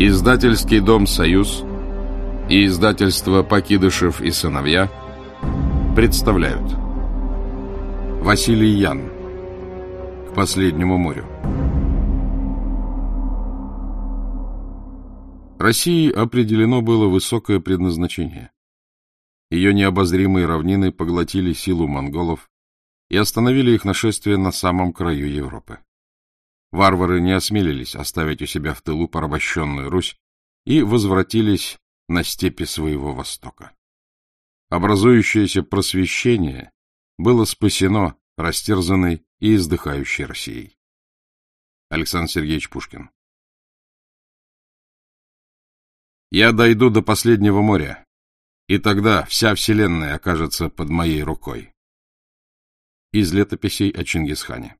Издательский дом «Союз» и издательство «Покидышев и сыновья» представляют Василий Ян К последнему морю России определено было высокое предназначение. Ее необозримые равнины поглотили силу монголов и остановили их нашествие на самом краю Европы. Варвары не осмелились оставить у себя в тылу порабощенную Русь и возвратились на степи своего востока. Образующееся просвещение было спасено растерзанной и издыхающей Россией. Александр Сергеевич Пушкин Я дойду до последнего моря, и тогда вся вселенная окажется под моей рукой. Из летописей о Чингисхане